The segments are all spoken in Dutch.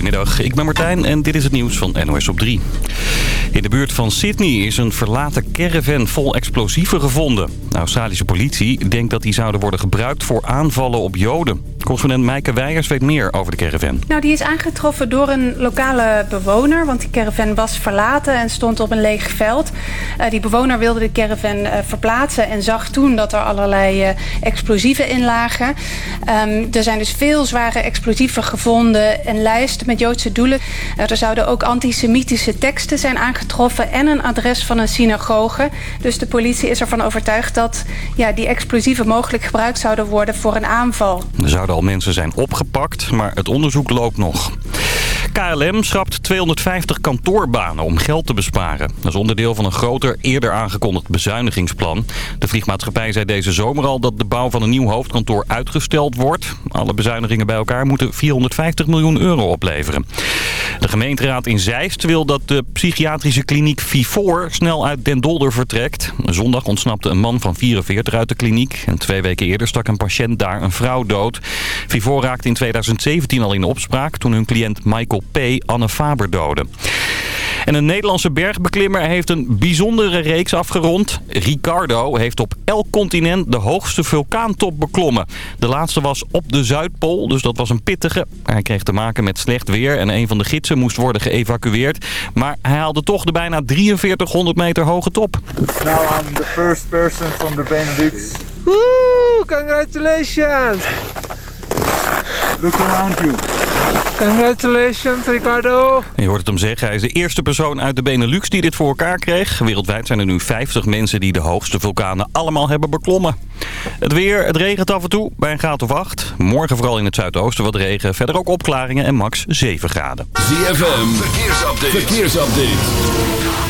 Goedemiddag, ik ben Martijn en dit is het nieuws van NOS op 3. In de buurt van Sydney is een verlaten caravan vol explosieven gevonden. De Australische politie denkt dat die zouden worden gebruikt voor aanvallen op Joden. Correspondent Maaike Weijers weet meer over de caravan. Nou, die is aangetroffen door een lokale bewoner. Want die caravan was verlaten en stond op een leeg veld. Uh, die bewoner wilde de caravan uh, verplaatsen en zag toen dat er allerlei uh, explosieven in lagen. Um, er zijn dus veel zware explosieven gevonden. Een lijst met Joodse doelen. er zouden ook antisemitische teksten zijn aangetroffen en een adres van een synagoge. Dus de politie is ervan overtuigd dat ja, die explosieven mogelijk gebruikt zouden worden voor een aanval. Er zouden al mensen zijn opgepakt, maar het onderzoek loopt nog. KLM schrapt 250 kantoorbanen om geld te besparen. Dat is onderdeel van een groter, eerder aangekondigd bezuinigingsplan. De vliegmaatschappij zei deze zomer al dat de bouw van een nieuw hoofdkantoor uitgesteld wordt. Alle bezuinigingen bij elkaar moeten 450 miljoen euro opleveren. De gemeenteraad in Zeist wil dat de psychiatrische kliniek Vivor snel uit Den Dolder vertrekt. Zondag ontsnapte een man van 44 uit de kliniek. En twee weken eerder stak een patiënt daar een vrouw dood. Vivor raakte in 2017 al in opspraak toen hun cliënt Michael P. Anne Faber doodde. En een Nederlandse bergbeklimmer heeft een bijzondere reeks afgerond. Ricardo heeft op elk continent de hoogste vulkaantop beklommen. De laatste was op de Zuidpool, dus dat was een pittige. Hij kreeg te maken met slecht weer en een van de gidsen moest worden geëvacueerd. Maar hij haalde toch de bijna 4300 meter hoge top. Now I'm the first person from the Benelux. Woo! Congratulations! Look around you. Congratulations, Ricardo. Je hoort het hem zeggen. Hij is de eerste persoon uit de Benelux die dit voor elkaar kreeg. Wereldwijd zijn er nu 50 mensen die de hoogste vulkanen allemaal hebben beklommen. Het weer, het regent af en toe bij een graad of 8. Morgen vooral in het zuidoosten wat regen. Verder ook opklaringen en max 7 graden. ZFM, verkeersupdate. verkeersupdate.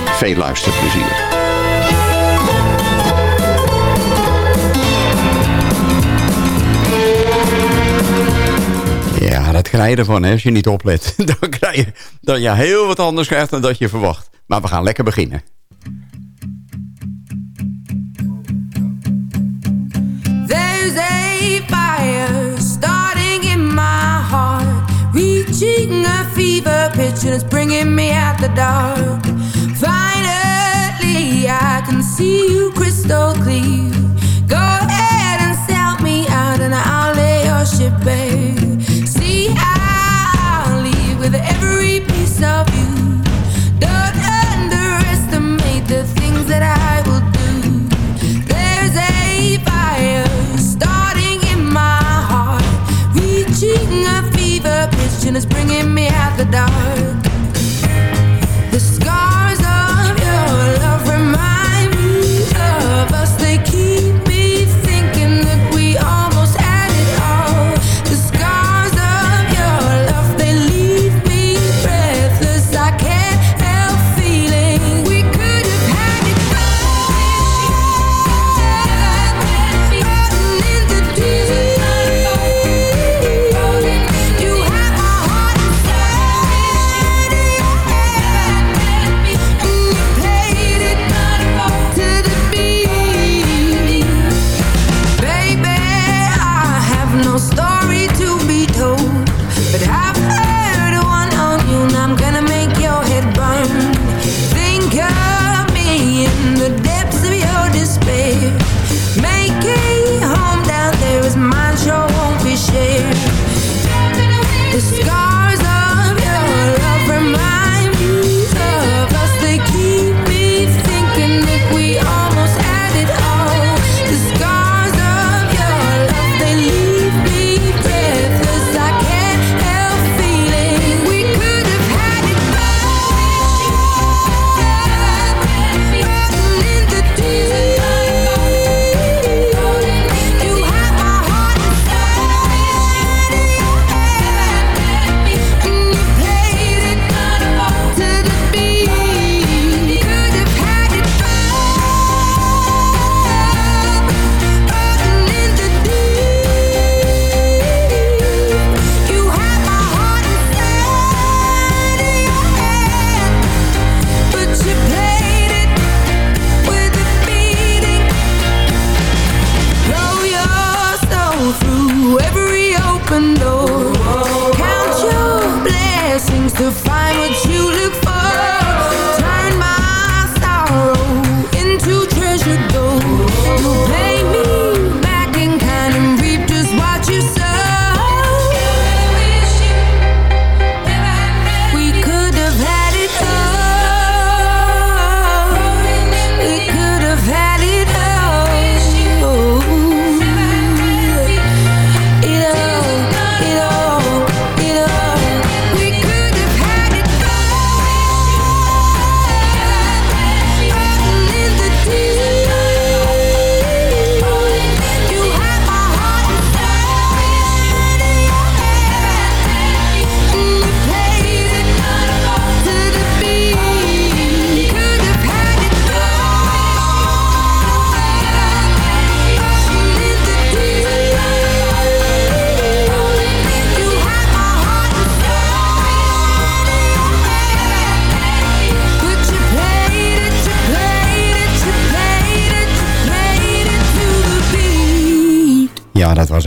veel luisterplezier. Ja, dat krijg je ervan hè, als je niet oplet. Dan krijg je dat je heel wat anders krijgt dan dat je verwacht. Maar we gaan lekker beginnen. There's a fire starting in my heart Reaching a fever pitch and it's bringing me out the dark see you crystal clear.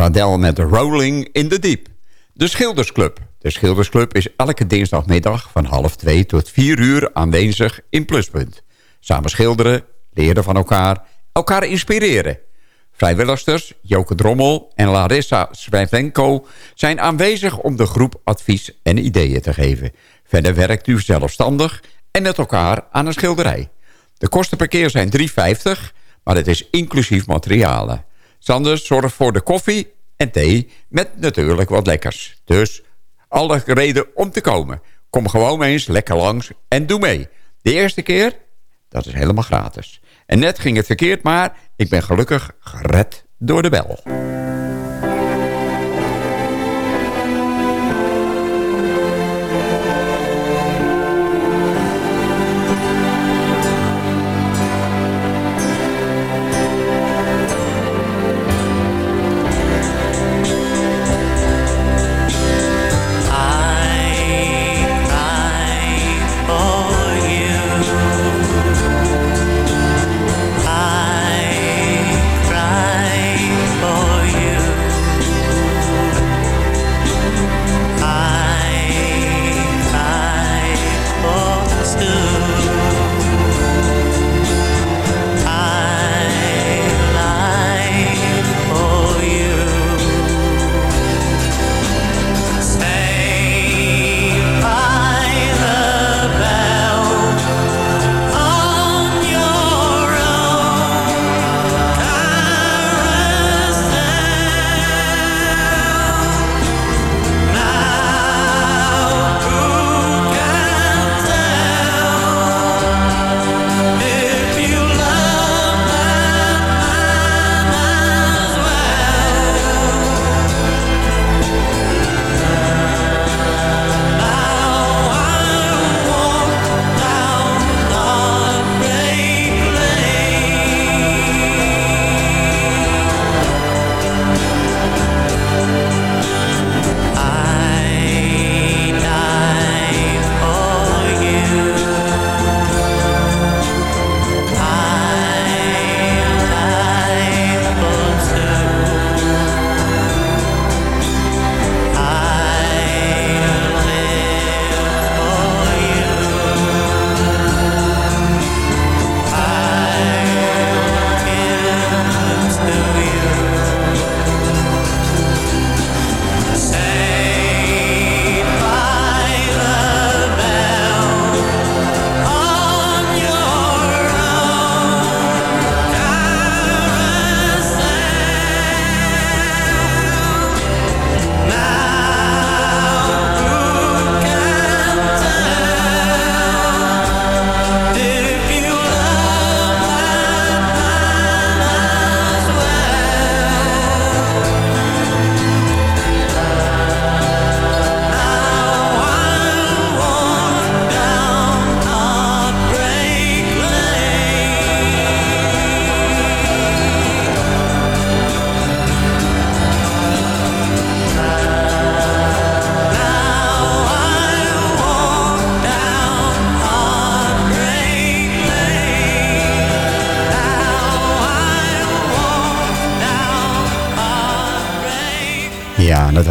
Was Adele met Rolling in the Deep. De Schildersclub. De Schildersclub is elke dinsdagmiddag van half twee tot vier uur aanwezig in Pluspunt. Samen schilderen, leren van elkaar, elkaar inspireren. Vrijwilligsters Joke Drommel en Larissa Swijvenko zijn aanwezig om de groep advies en ideeën te geven. Verder werkt u zelfstandig en met elkaar aan een schilderij. De kosten per keer zijn 3,50, maar het is inclusief materialen. Sanders zorgt voor de koffie en thee met natuurlijk wat lekkers. Dus alle reden om te komen. Kom gewoon eens lekker langs en doe mee. De eerste keer, dat is helemaal gratis. En net ging het verkeerd, maar ik ben gelukkig gered door de bel.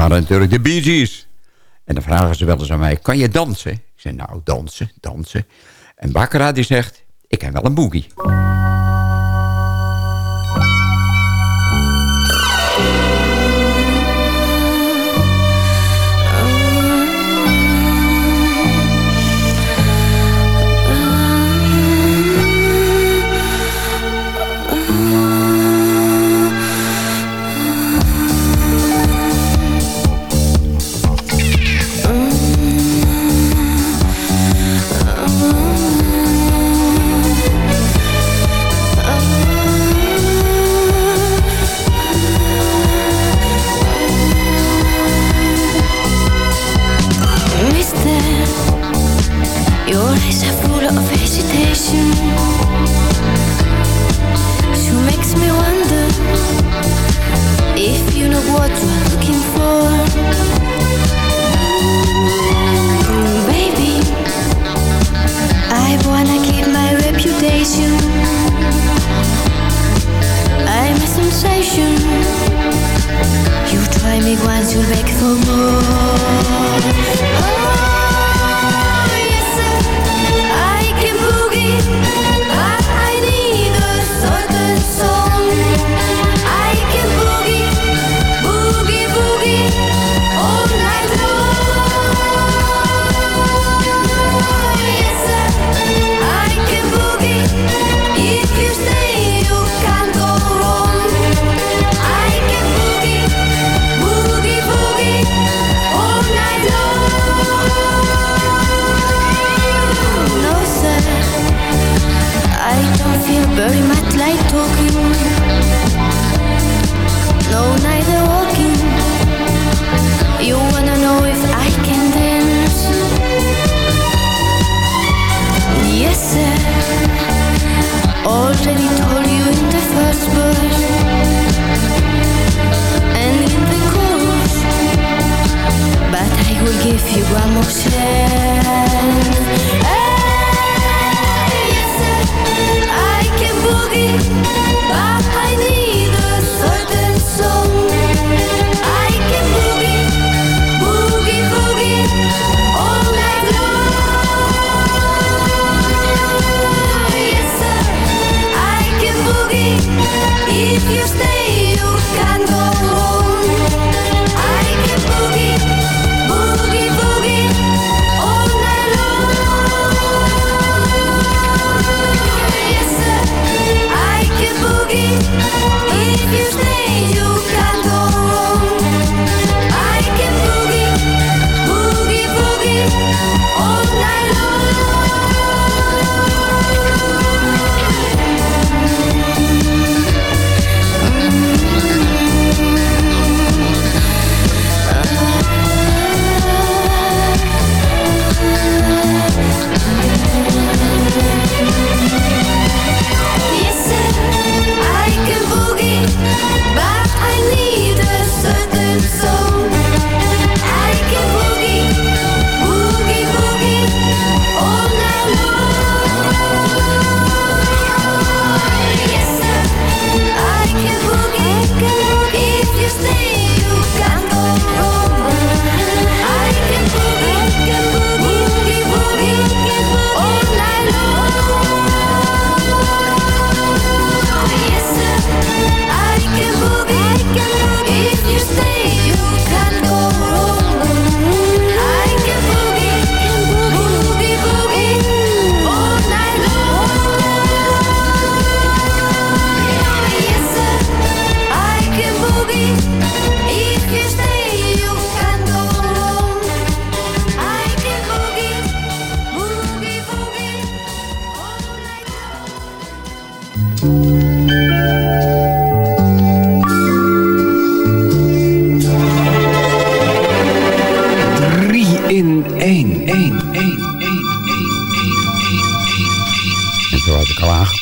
Waren natuurlijk de Bee Gees. En dan vragen ze wel eens aan mij, kan je dansen? Ik zeg, nou, dansen, dansen. En Baccara die zegt, ik heb wel een boogie.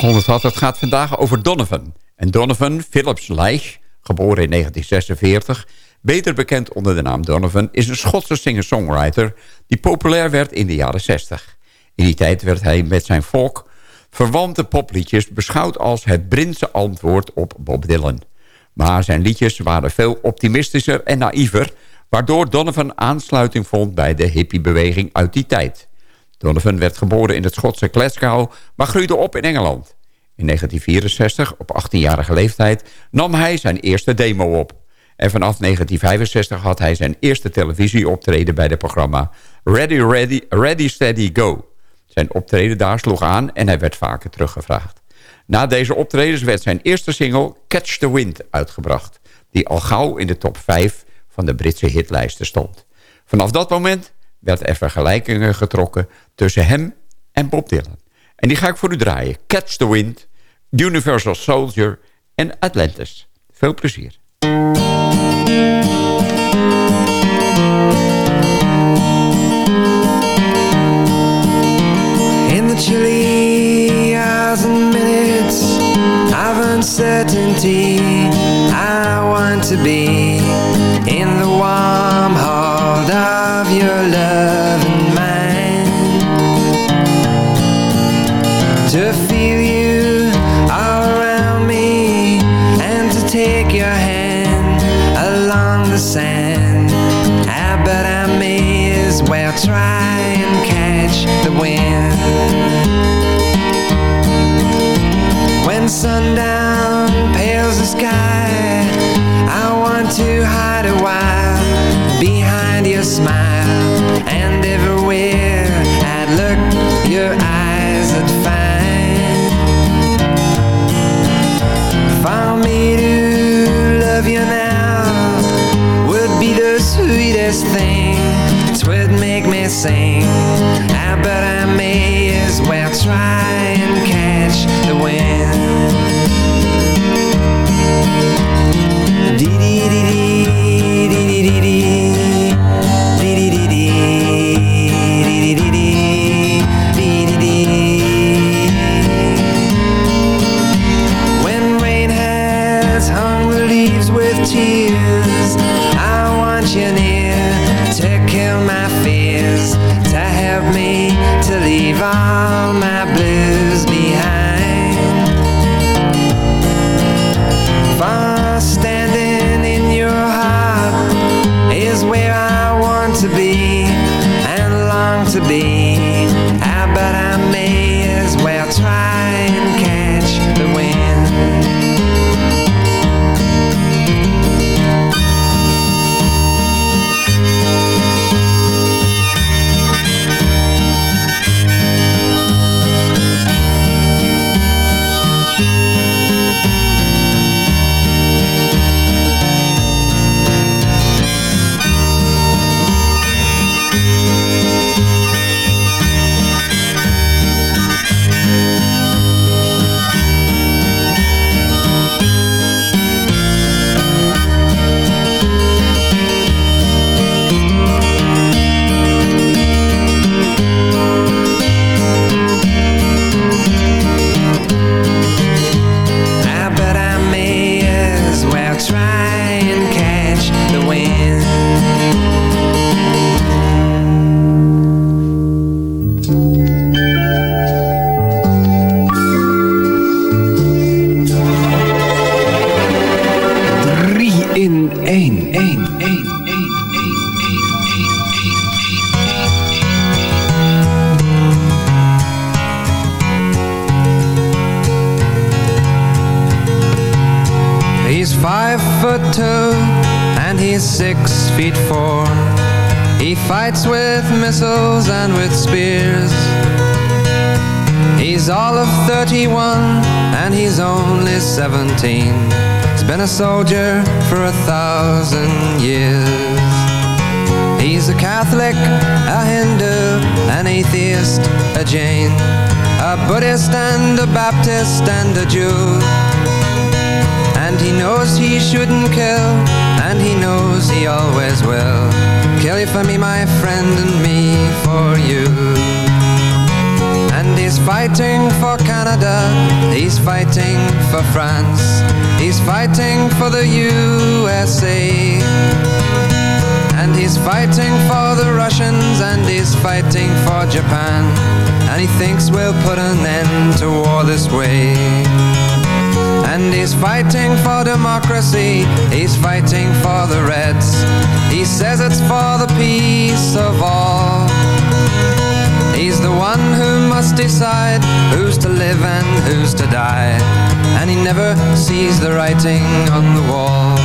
Aangekondigd had, het gaat vandaag over Donovan. En Donovan Phillips Leich, geboren in 1946... beter bekend onder de naam Donovan... is een Schotse singer-songwriter die populair werd in de jaren 60. In die tijd werd hij met zijn folk verwante popliedjes... beschouwd als het Britse antwoord op Bob Dylan. Maar zijn liedjes waren veel optimistischer en naïver... waardoor Donovan aansluiting vond bij de hippiebeweging uit die tijd. Donovan werd geboren in het Schotse Glasgow, maar groeide op in Engeland. In 1964, op 18-jarige leeftijd, nam hij zijn eerste demo op. En vanaf 1965 had hij zijn eerste televisieoptreden bij het programma Ready, Ready, Ready, Steady, Go. Zijn optreden daar sloeg aan en hij werd vaker teruggevraagd. Na deze optredens werd zijn eerste single Catch the Wind uitgebracht... die al gauw in de top 5 van de Britse hitlijsten stond. Vanaf dat moment werd er vergelijkingen getrokken tussen hem en Bob Dylan. En die ga ik voor u draaien. Catch the Wind, Universal Soldier en Atlantis. Veel plezier. In the chilly hours and minutes of uncertainty, I want to be in the same. He's fighting for the USA. And he's fighting for the Russians, and he's fighting for Japan. And he thinks we'll put an end to war this way. And he's fighting for democracy, he's fighting for the Reds. He says it's for the peace of all. He's the one who must decide who's to live and who's to die. And he never sees the writing on the wall.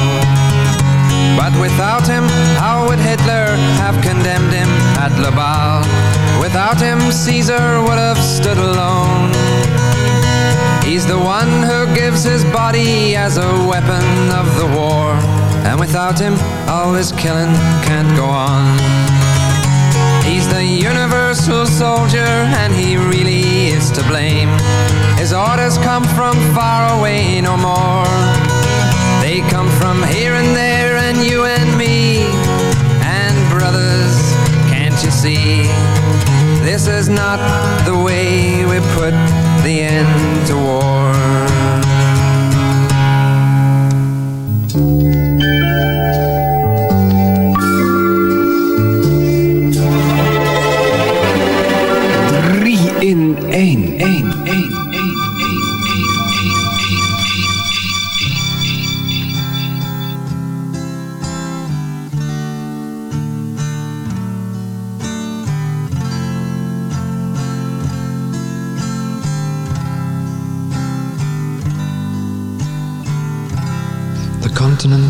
But without him, how would Hitler have condemned him at Laval? Without him, Caesar would have stood alone. He's the one who gives his body as a weapon of the war. And without him, all this killing can't go on. He's the universal soldier, and he really is to blame. His orders come from far away no more. They come from here and there, and you and me. And brothers, can't you see? This is not the way we put the end to war.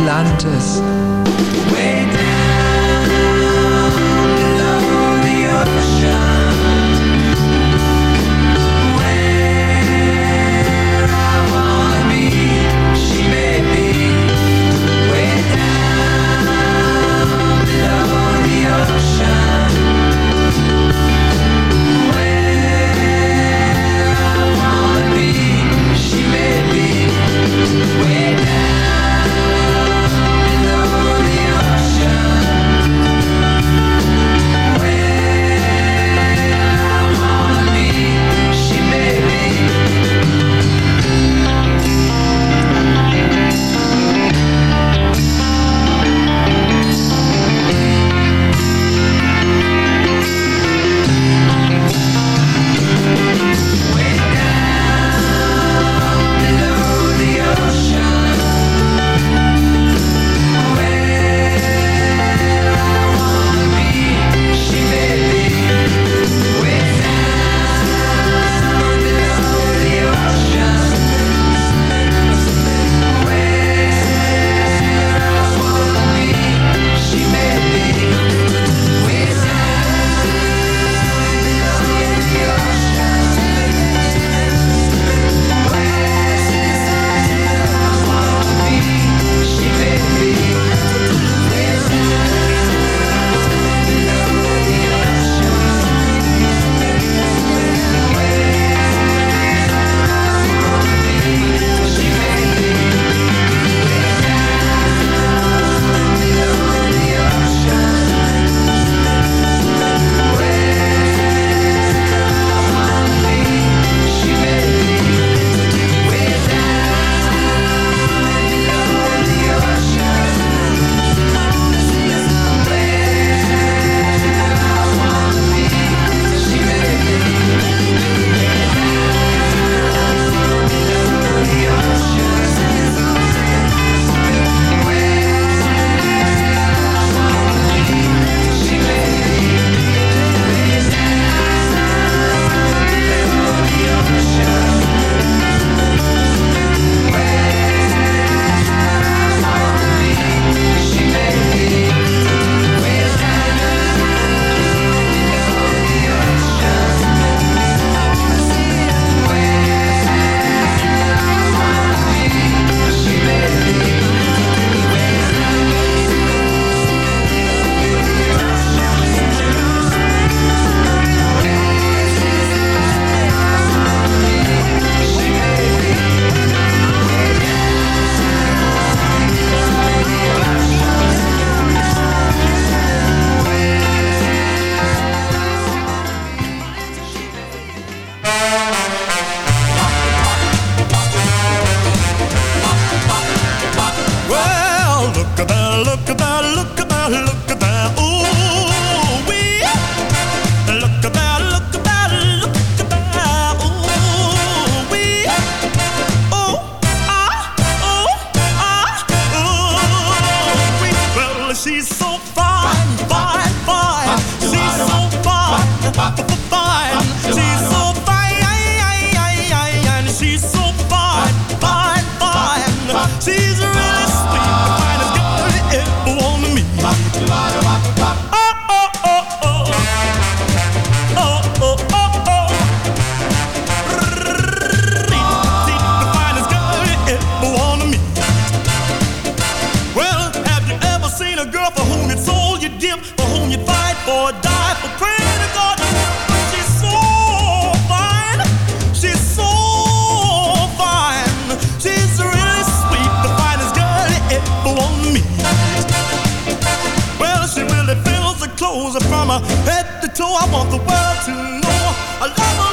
Atlantis! Way down below the ocean, from her head to toe. I want the world to know I love her,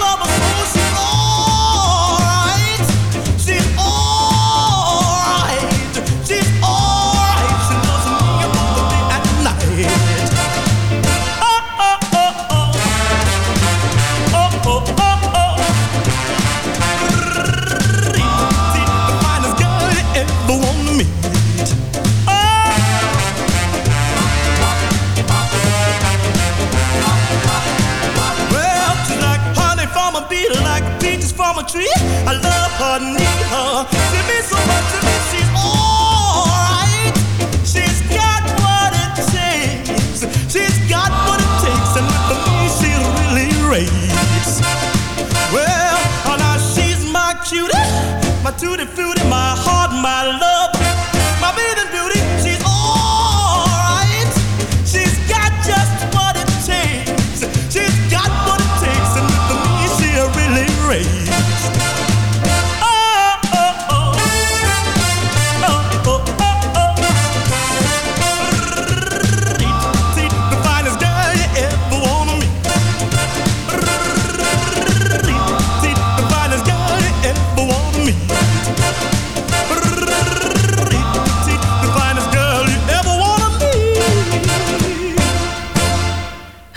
tutti frutti, my heart, my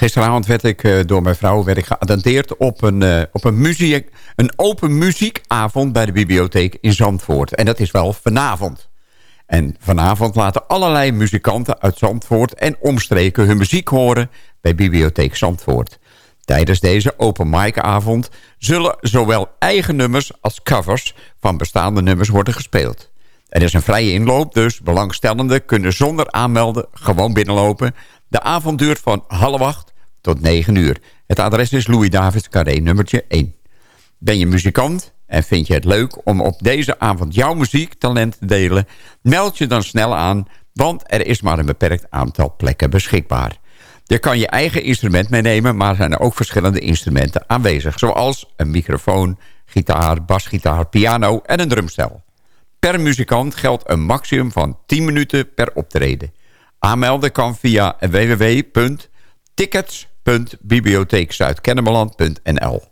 Gisteravond werd ik eh, door mijn vrouw werd ik geattendeerd op, een, eh, op een, muziek, een open muziekavond bij de bibliotheek in Zandvoort. En dat is wel vanavond. En vanavond laten allerlei muzikanten uit Zandvoort en omstreken hun muziek horen bij Bibliotheek Zandvoort. Tijdens deze open mic avond zullen zowel eigen nummers als covers van bestaande nummers worden gespeeld. Er is een vrije inloop, dus belangstellenden kunnen zonder aanmelden gewoon binnenlopen. De avond duurt van half acht tot negen uur. Het adres is Louis Davids Carré nummertje 1. Ben je muzikant en vind je het leuk om op deze avond jouw muziektalent te delen? Meld je dan snel aan, want er is maar een beperkt aantal plekken beschikbaar. Je kan je eigen instrument meenemen, maar er zijn ook verschillende instrumenten aanwezig. Zoals een microfoon, gitaar, basgitaar, piano en een drumstel. Per muzikant geldt een maximum van 10 minuten per optreden. Aanmelden kan via www.tickets.bibliotheekzuidkennemerland.nl tickets.bibliotheekzuidkennemerland.nl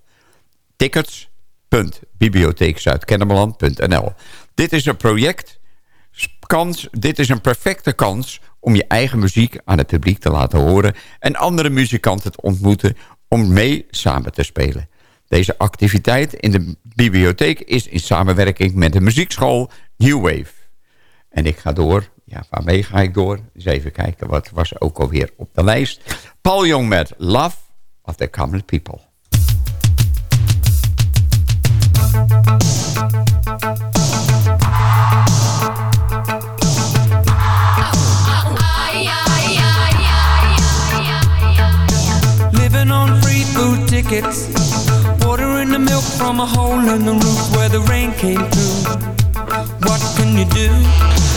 Dit is een project, kans, dit is een perfecte kans om je eigen muziek aan het publiek te laten horen... en andere muzikanten te ontmoeten om mee samen te spelen. Deze activiteit in de bibliotheek is in samenwerking met de muziekschool New Wave. En ik ga door. Ja, waarmee ga ik door? Eens even kijken, wat was ook alweer op de lijst. Paul Jong met Love of the Common People. Living on free food tickets. Water in the milk from a hole in the roof where the rain came through. What can you do?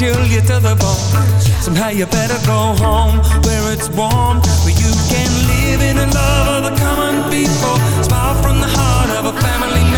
until you're to the bone. Somehow you better go home where it's warm, where you can live in the love of the common people. Smile from the heart of a family man.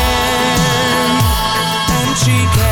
She can.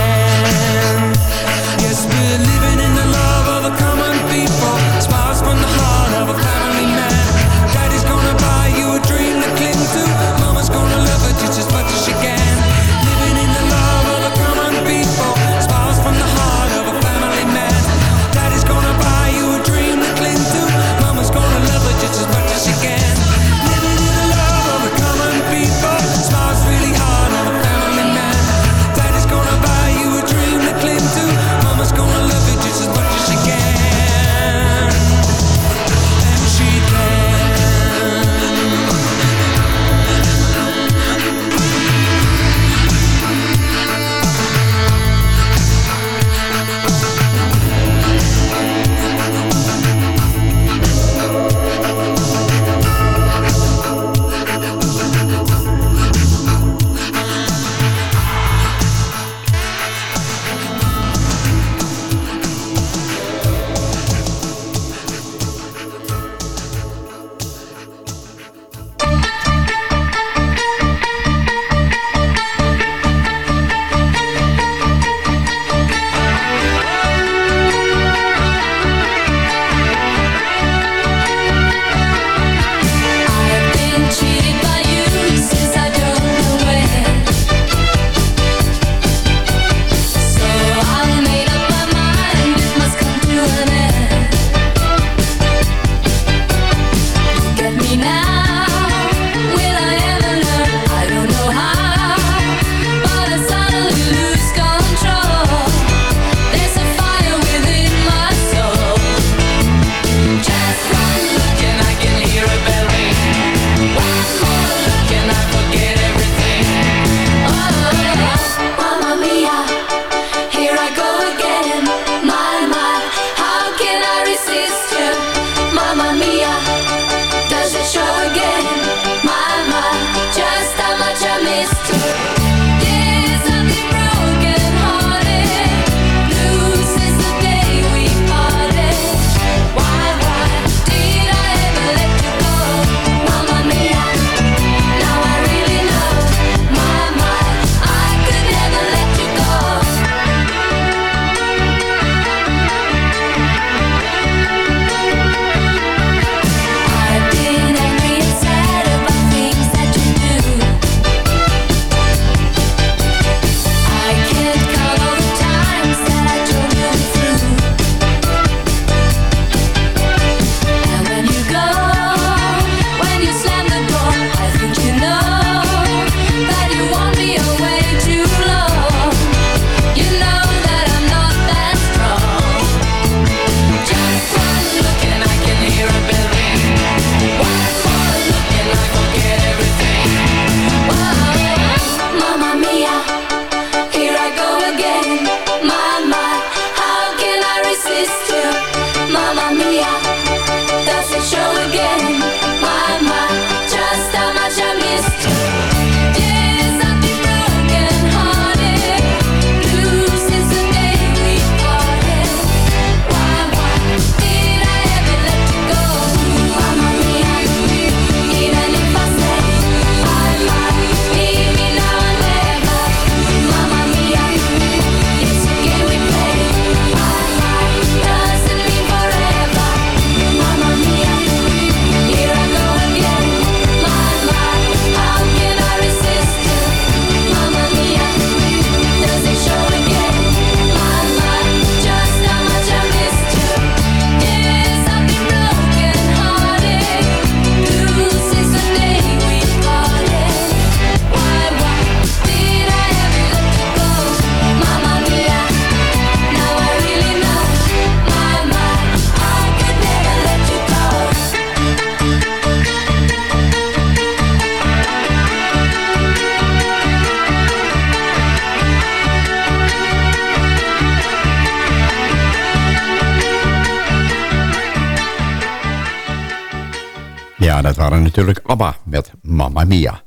Natuurlijk ABBA met Mamma Mia.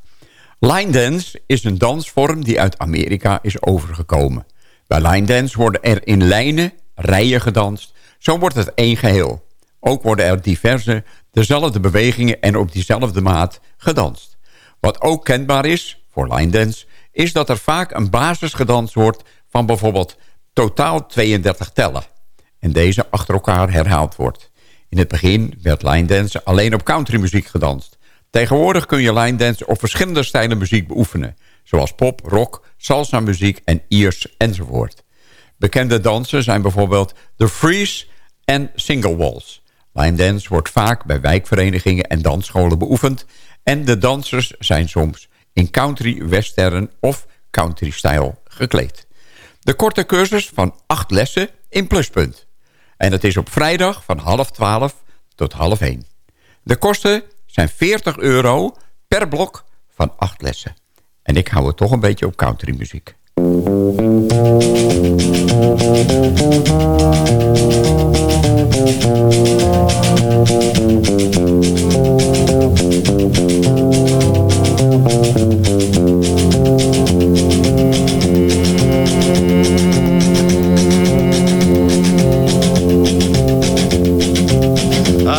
Line dance is een dansvorm die uit Amerika is overgekomen. Bij line dance worden er in lijnen, rijen gedanst. Zo wordt het één geheel. Ook worden er diverse, dezelfde bewegingen en op diezelfde maat gedanst. Wat ook kenbaar is voor line dance... is dat er vaak een basis gedanst wordt van bijvoorbeeld totaal 32 tellen. En deze achter elkaar herhaald wordt. In het begin werd line dance alleen op countrymuziek gedanst. Tegenwoordig kun je line dance op verschillende stijlen muziek beoefenen. Zoals pop, rock, salsa muziek en Iers enzovoort. Bekende dansen zijn bijvoorbeeld The Freeze en Single Walls. Line dance wordt vaak bij wijkverenigingen en dansscholen beoefend... en de dansers zijn soms in country, western of country-stijl gekleed. De korte cursus van acht lessen in Pluspunt. En dat is op vrijdag van half twaalf tot half één. De kosten zijn 40 euro per blok van acht lessen. En ik hou het toch een beetje op countrymuziek.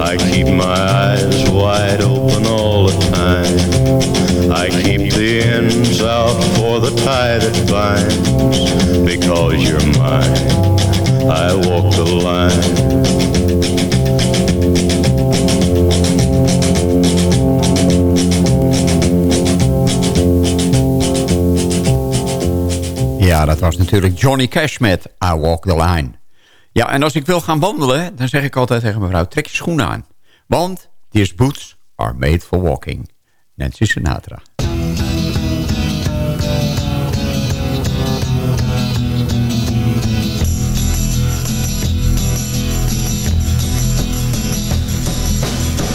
I keep my eyes wide open all the time. I keep the ends out for the tie that binds. Because you're mine, I walk the line. Ja, dat was natuurlijk Johnny Cash met I Walk the Line. Ja, en als ik wil gaan wandelen, dan zeg ik altijd tegen mevrouw... trek je schoenen aan. Want these boots are made for walking. Nancy Sinatra.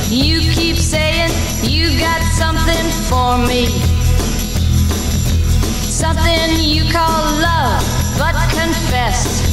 You keep saying you got something for me. Something you call love, but confess.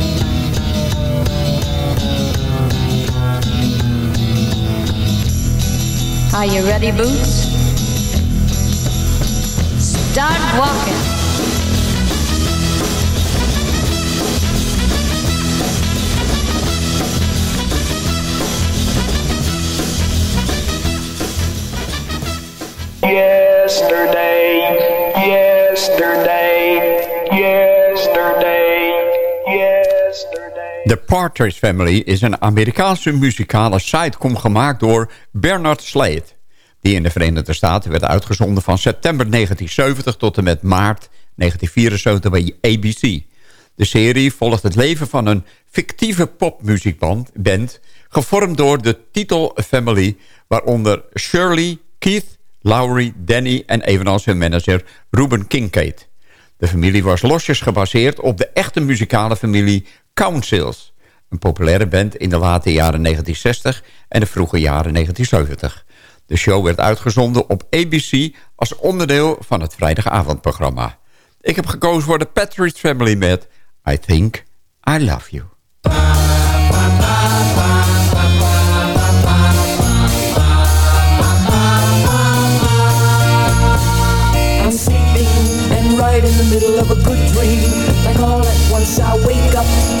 Are you ready, Boots? Start walking. Yesterday, yesterday, The Partridge Family is een Amerikaanse muzikale sitcom gemaakt door Bernard Slade. Die in de Verenigde Staten werd uitgezonden van september 1970 tot en met maart 1974 bij ABC. De serie volgt het leven van een fictieve popmuziekband, band, gevormd door de titelfamily, waaronder Shirley, Keith, Lowry, Danny en evenals hun manager Ruben Kincaid. De familie was losjes gebaseerd op de echte muzikale familie Councils. Een populaire band in de late jaren 1960 en de vroege jaren 1970. De show werd uitgezonden op ABC als onderdeel van het vrijdagavondprogramma. Ik heb gekozen voor de Patrick Family met I Think I Love You. Middle of a good dream. Like all I wake up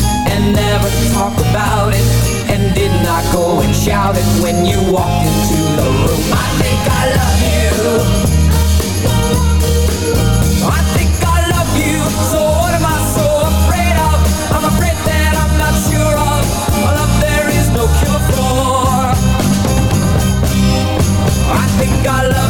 And never talk about it. And did not go and shout it When you walked into the room. I think I love you. I think I love you. So what am I so afraid of? I'm afraid that I'm not sure of. A love there is no cure for. I think I love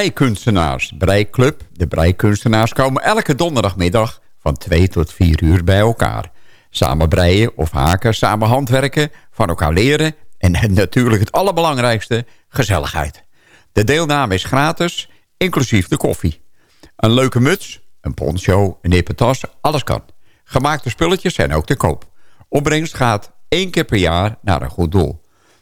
Breikunstenaars, Breiklub, de Breikunstenaars komen elke donderdagmiddag van 2 tot 4 uur bij elkaar. Samen breien of haken, samen handwerken, van elkaar leren en natuurlijk het allerbelangrijkste, gezelligheid. De deelname is gratis, inclusief de koffie. Een leuke muts, een poncho, een hippe alles kan. Gemaakte spulletjes zijn ook te koop. Opbrengst gaat één keer per jaar naar een goed doel.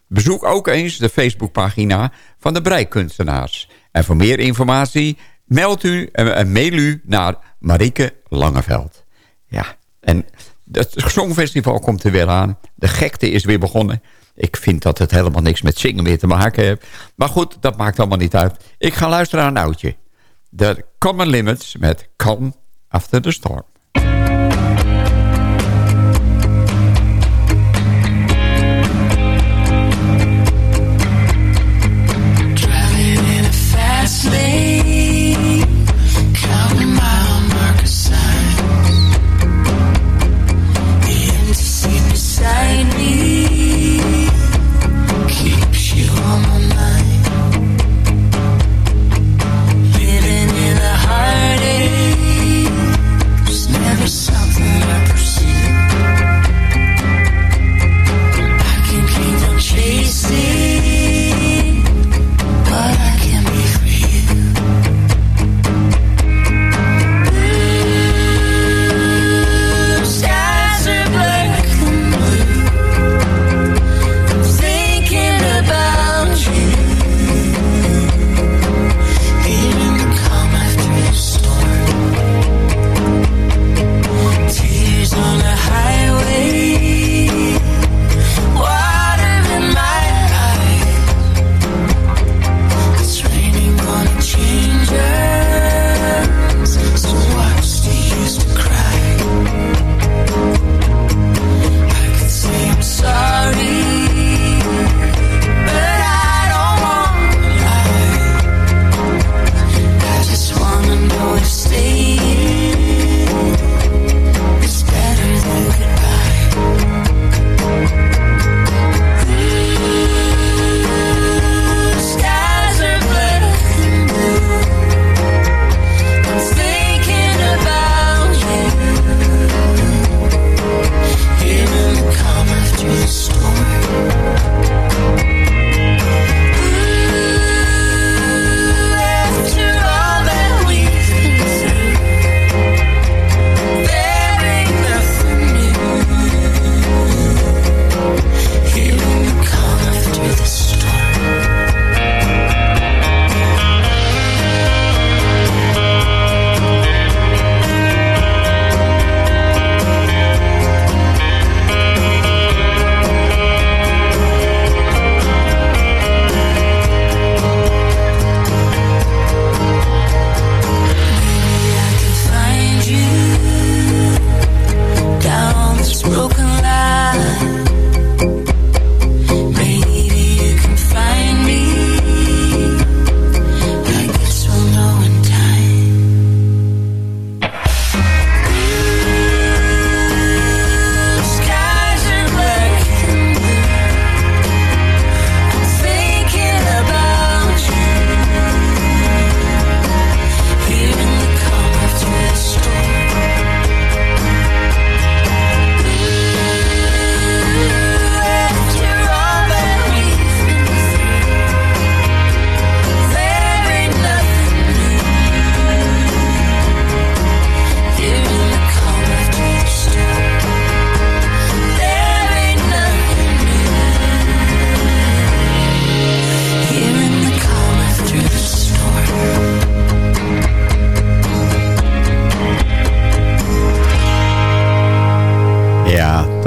Bezoek ook eens de Facebookpagina van de Breikunstenaars. En voor meer informatie meld u en mail u naar Marieke Langeveld. Ja, en het Songfestival komt er weer aan. De gekte is weer begonnen. Ik vind dat het helemaal niks met zingen meer te maken heeft. Maar goed, dat maakt allemaal niet uit. Ik ga luisteren naar een oudje. De Common Limits met Calm After the Storm.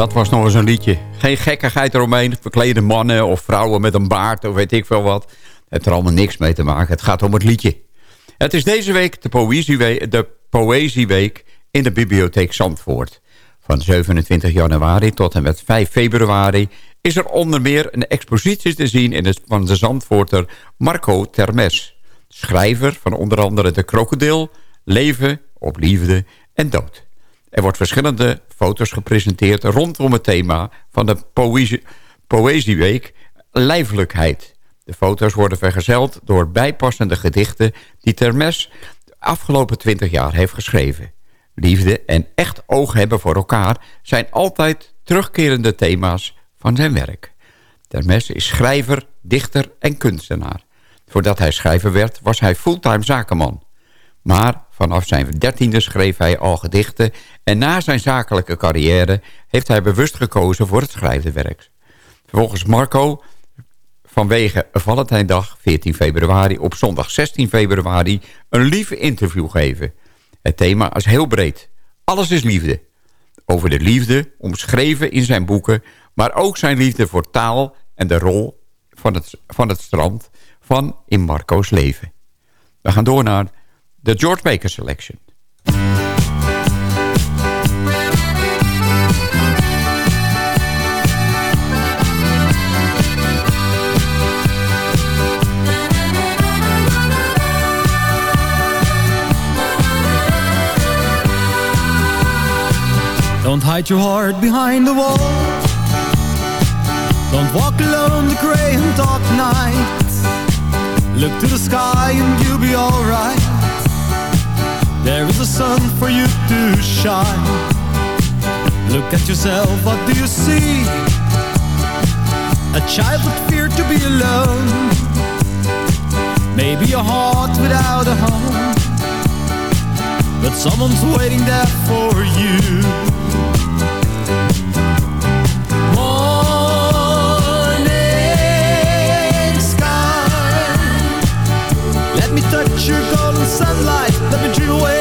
Dat was nog eens een liedje. Geen gekkigheid eromheen. Verklede mannen of vrouwen met een baard of weet ik veel wat. Het heeft er allemaal niks mee te maken. Het gaat om het liedje. Het is deze week de Poëzieweek, de Poëzieweek in de Bibliotheek Zandvoort. Van 27 januari tot en met 5 februari is er onder meer een expositie te zien in het, van de Zandvoorter Marco Termes. Schrijver van onder andere De Krokodil, Leven op Liefde en Dood. Er wordt verschillende foto's gepresenteerd rondom het thema van de Poëzie, Poëzieweek Lijfelijkheid. De foto's worden vergezeld door bijpassende gedichten... die Termes de afgelopen 20 jaar heeft geschreven. Liefde en echt oog hebben voor elkaar... zijn altijd terugkerende thema's van zijn werk. Termes is schrijver, dichter en kunstenaar. Voordat hij schrijver werd, was hij fulltime zakenman. Maar vanaf zijn dertiende schreef hij al gedichten... en na zijn zakelijke carrière heeft hij bewust gekozen voor het schrijvenwerk. Volgens Marco vanwege Valentijndag 14 februari op zondag 16 februari een lieve interview geven. Het thema is heel breed. Alles is liefde. Over de liefde, omschreven in zijn boeken... maar ook zijn liefde voor taal en de rol van het, van het strand van in Marco's leven. We gaan door naar de George Baker Selection. Don't hide your heart behind the wall. Don't walk alone the grey and dark night. Look to the sky and you'll be alright There is a sun for you to shine. Look at yourself, what do you see? A child that feared to be alone. Maybe a heart without a home. But someone's waiting there for you. Let me touch your sunlight. Let me dream away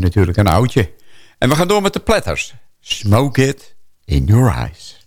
natuurlijk, een oudje. En we gaan door met de platters. Smoke it in your eyes.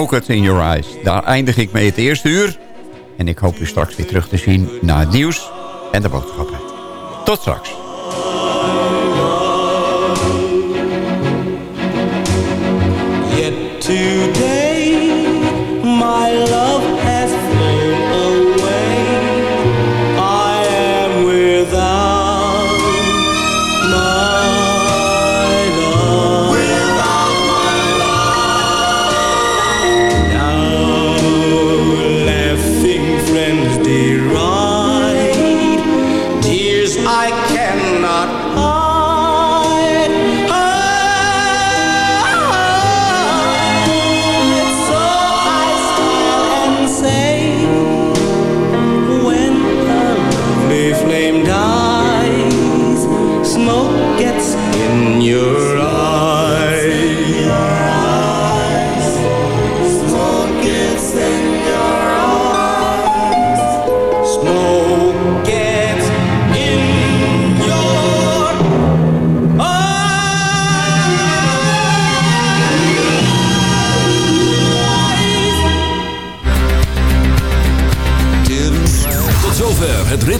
Smoke It In Your Eyes. Daar eindig ik mee het eerste uur. En ik hoop u straks weer terug te zien naar het nieuws en de boodschappen. Tot straks.